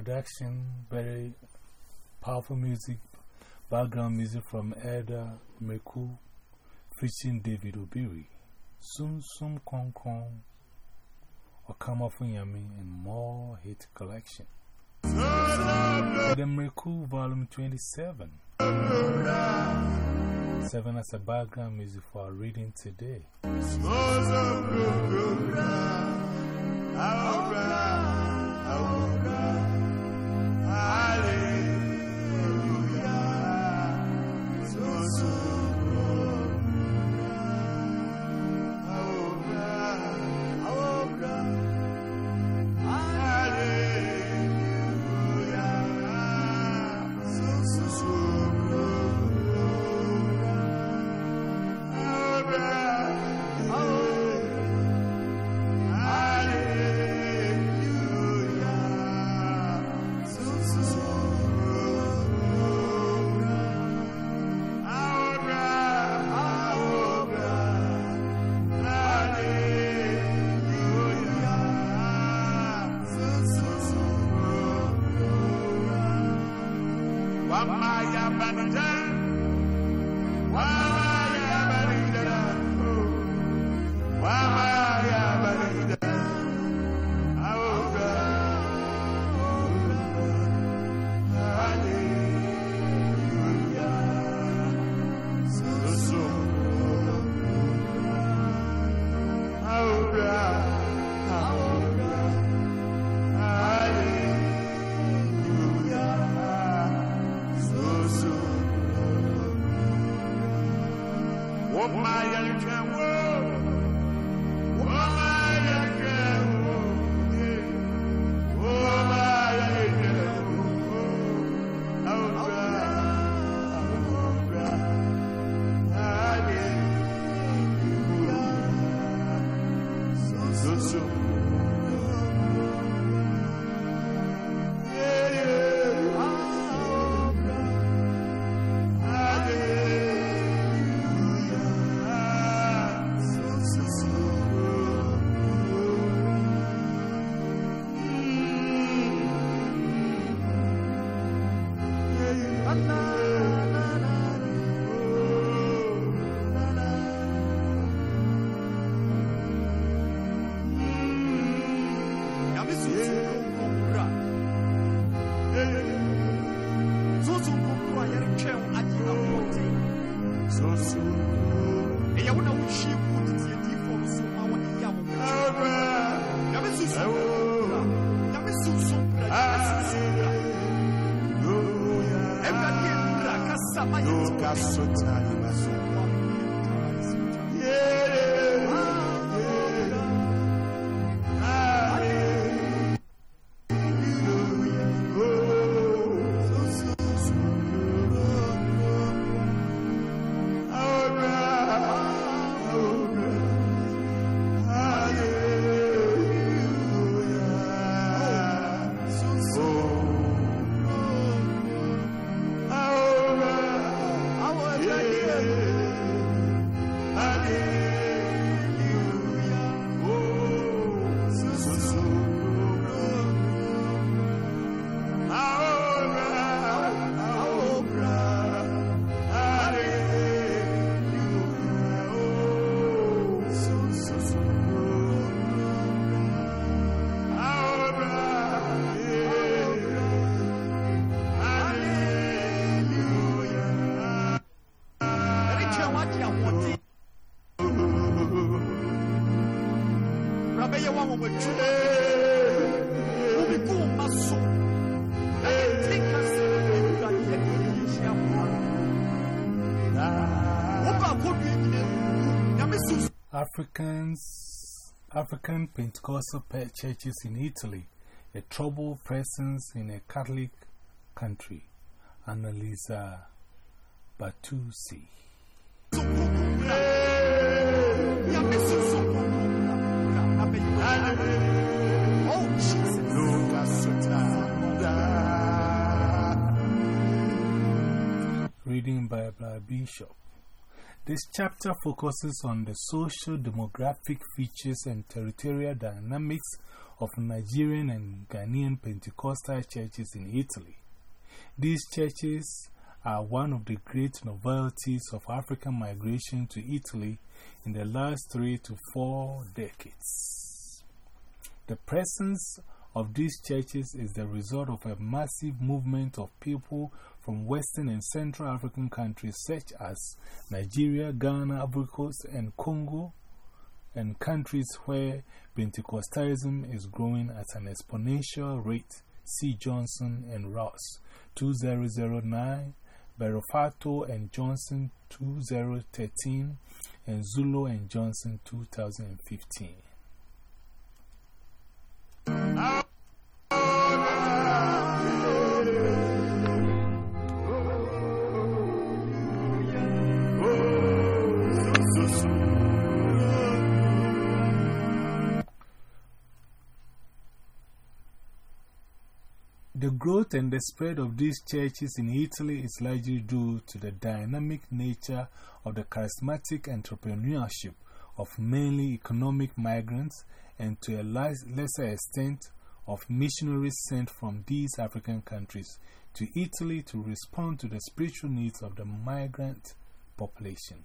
Introduction, very powerful music, background music from Elder Meku, featuring David Obiri, Sunsum Konkron, Okama Funyami, and more hit collection. The Meku Volume 27. Seven as a background music for our reading today. Hallelujah. So. I'm so tired. Africans, African Pentecostal churches in Italy, a troubled presence in a Catholic country. Annalisa Batusi. Reading by Bishop. This chapter focuses on the social demographic features and territorial dynamics of Nigerian and Ghanaian Pentecostal churches in Italy. These churches are one of the great novelties of African migration to Italy in the last three to four decades. The presence of these churches is the result of a massive movement of people from Western and Central African countries such as Nigeria, Ghana, Ivory Coast, and Congo, and countries where Pentecostalism is growing at an exponential rate. C. Johnson and Ross, 2009, Bellofatto and Johnson, 2013, and Zurlo and Johnson, 2015. Ah! The growth and the spread of these churches in Italy is largely due to the dynamic nature of the charismatic entrepreneurship of mainly economic migrants and to a lesser extent of missionaries sent from these African countries to Italy to respond to the spiritual needs of the migrant population.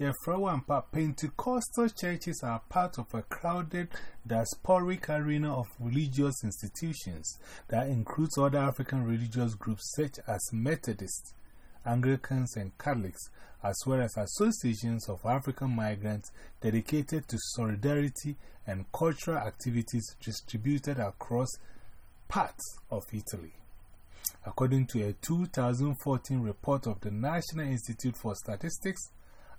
Yefrawampa Pentecostal churches are part of a crowded diasporic arena of religious institutions that includes other African religious groups such as Methodists, Anglicans, and Catholics, as well as associations of African migrants dedicated to solidarity and cultural activities distributed across parts of Italy. According to a 2014 report of the National Institute for Statistics,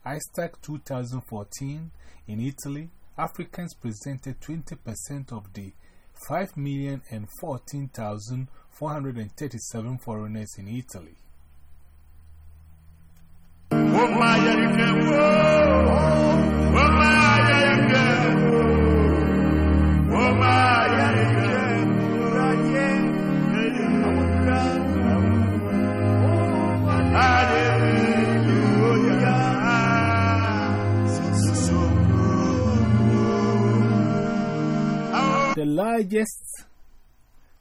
ISTAT 2014, in Italy, Africans presented 20% of the 5,014,437 foreigners in Italy. Largest,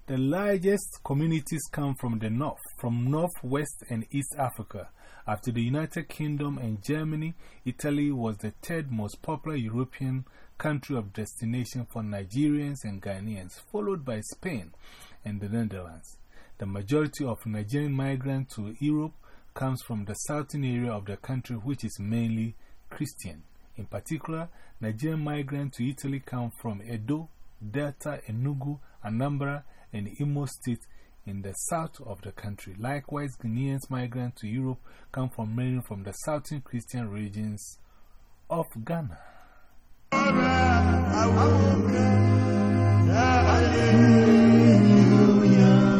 the largest communities come from the north, from northwest and east Africa. After the United Kingdom and Germany, Italy was the third most popular European country of destination for Nigerians and Ghanaians, followed by Spain and the Netherlands. The majority of Nigerian migrants to Europe comes from the southern area of the country, which is mainly Christian. In particular, Nigerian migrants to Italy come from Edo, Delta, Enugu, Anambra, and Imo states in the south of the country. Likewise, Ghanaians migrants to Europe come from mainly from the southern Christian regions of Ghana. The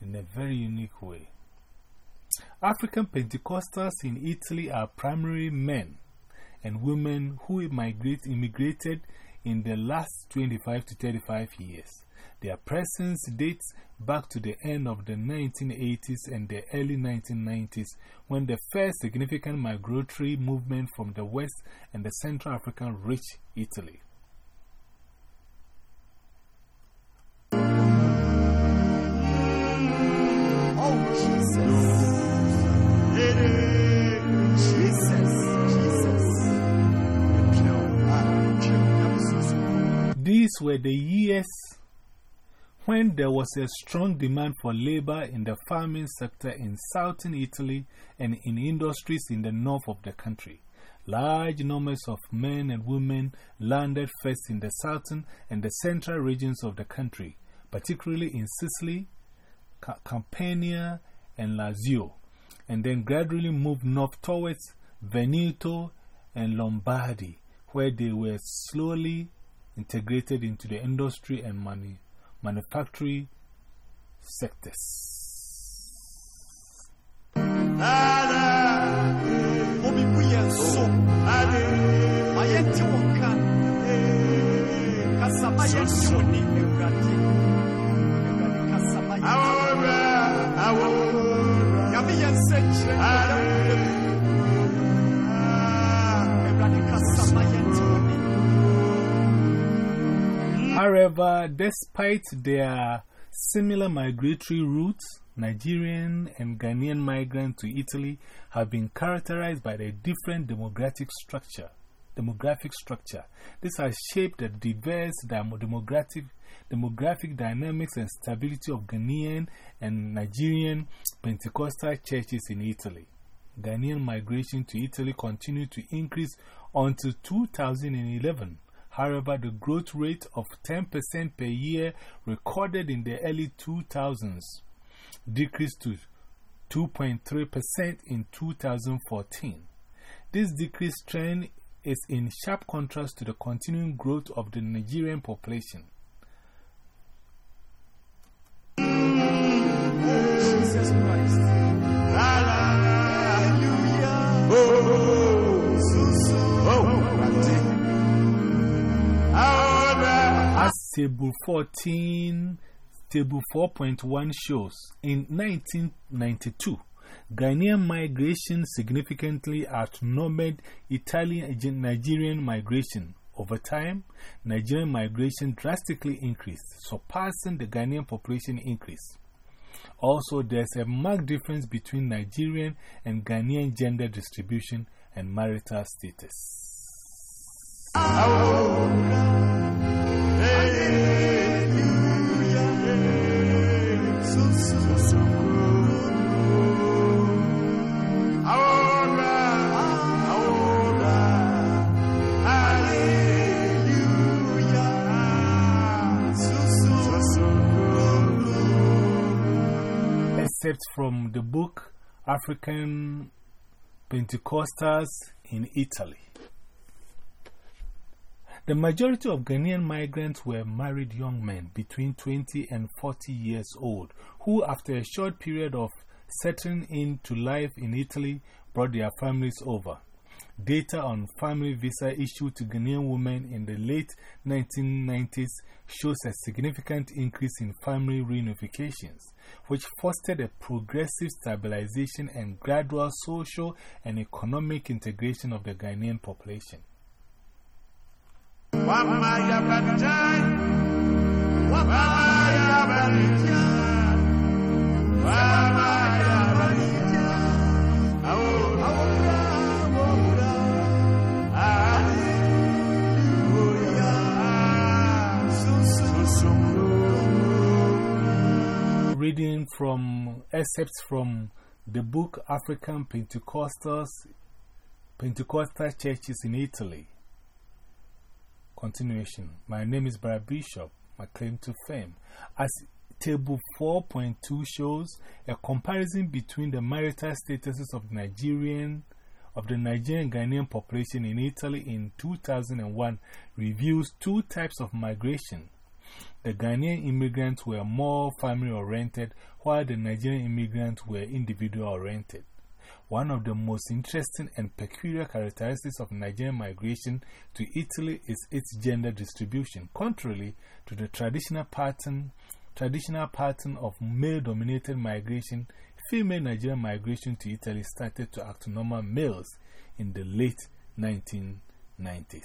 in a very unique way. African Pentecostals in Italy are primarily men and women who immigrate, immigrated in the last 25 to 35 years. Their presence dates back to the end of the 1980s and the early 1990s when the first significant migratory movement from the West and the Central African reached Italy. These were the years when there was a strong demand for labor in the farming sector in southern Italy and in industries in the north of the country. Large numbers of men and women landed first in the southern and the central regions of the country, particularly in Sicily, Campania, and Lazio, and then gradually moved north towards Veneto and Lombardy, where they were slowly integrated into the industry and money manufacturing sectors. However, despite their similar migratory routes, Nigerian and Ghanaian migrants to Italy have been characterized by a different demographic structure. Demographic structure. This has shaped the diverse demographic, demographic dynamics and stability of Ghanaian and Nigerian Pentecostal churches in Italy. Ghanaian migration to Italy continued to increase until 2011 However, the growth rate of 10% per year recorded in the early 2000s decreased to 2.3% in 2014. This decreased trend is in sharp contrast to the continuing growth of the Nigerian population. Table 14, Table 4.1 shows, in 1992, Ghanaian migration significantly outnumbered Italian Nigerian migration. Over time, Nigerian migration drastically increased, surpassing the Ghanaian population increase. Also, there's a marked difference between Nigerian and Ghanaian gender distribution and marital status. Except from the book African Pentecostals in Italy. The majority of Ghanaian migrants were married young men between 20 and 40 years old who, after a short period of settling into life in Italy, brought their families over. Data on family visa issued to Ghanaian women in the late 1990s shows a significant increase in family reunifications, which fostered a progressive stabilization and gradual social and economic integration of the Ghanaian population. From excerpts from the book African Pentecostals, Pentecostal Churches in Italy. Continuation. My name is Brad Bishop, my claim to fame. As Table 4.2 shows, a comparison between the marital statuses of Nigerian of the Nigerian Ghanaian population in Italy in 2001 reveals two types of migration. The Ghanaian immigrants were more family oriented, while the Nigerian immigrants were individual oriented. One of the most interesting and peculiar characteristics of Nigerian migration to Italy is its gender distribution. Contrary to the traditional pattern, traditional pattern of male dominated migration, female Nigerian migration to Italy started to outnumber males in the late 1990s.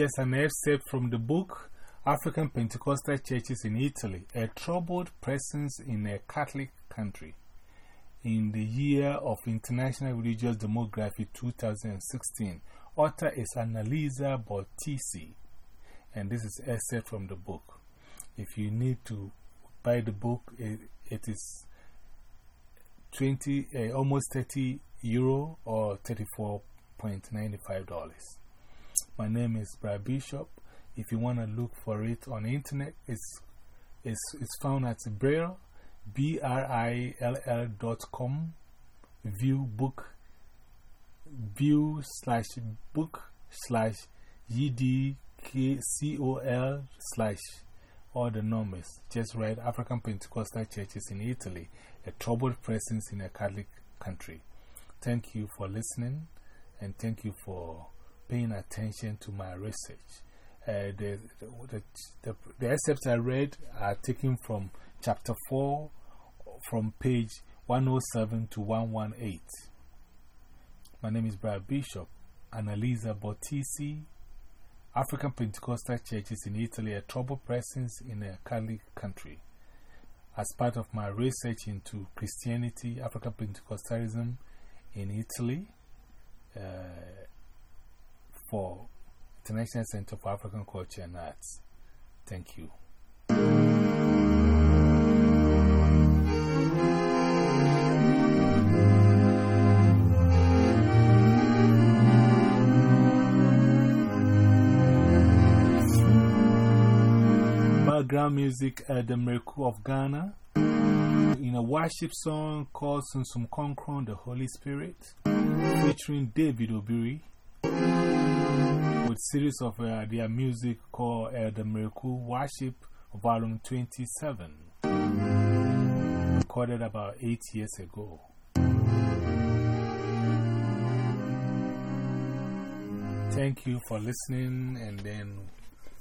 Just an excerpt from the book African Pentecostal Churches in Italy, a troubled presence in a Catholic country. In the year of International Religious Demography 2016, author is Annalisa Bottisi, and this is excerpt from the book. If you need to buy the book, it, it is 20, uh, almost 30 euro or $34.95. My name is Brad Bishop. If you want to look for it on the internet, it's, it's, it's found at Brill, B-R-I-L-L dot com, view book, view slash book slash E-D-K-C-O-L slash all the numbers. Just write African Pentecostal Churches in Italy, a troubled presence in a Catholic country. Thank you for listening and thank you for paying attention to my research. Uh, the, the, the, the excerpts I read are taken from chapter 4 from page 107 to 118. My name is Brad Bishop. Annalisa Bottisi, African Pentecostal churches in Italy, a troubled presence in a Catholic country. As part of my research into Christianity, African Pentecostalism in Italy, uh, for International Center for African Culture and Arts. Thank you. Background music at the Miracle of Ghana in a worship song called Sunsum Konkron, the Holy Spirit, featuring David Obiri with series of uh, their music called uh, The Miracle Worship, Volume 27, recorded about eight years ago. Thank you for listening and then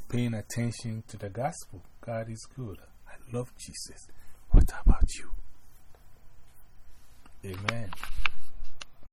paying attention to the gospel. God is good. I love Jesus. What about you? Amen.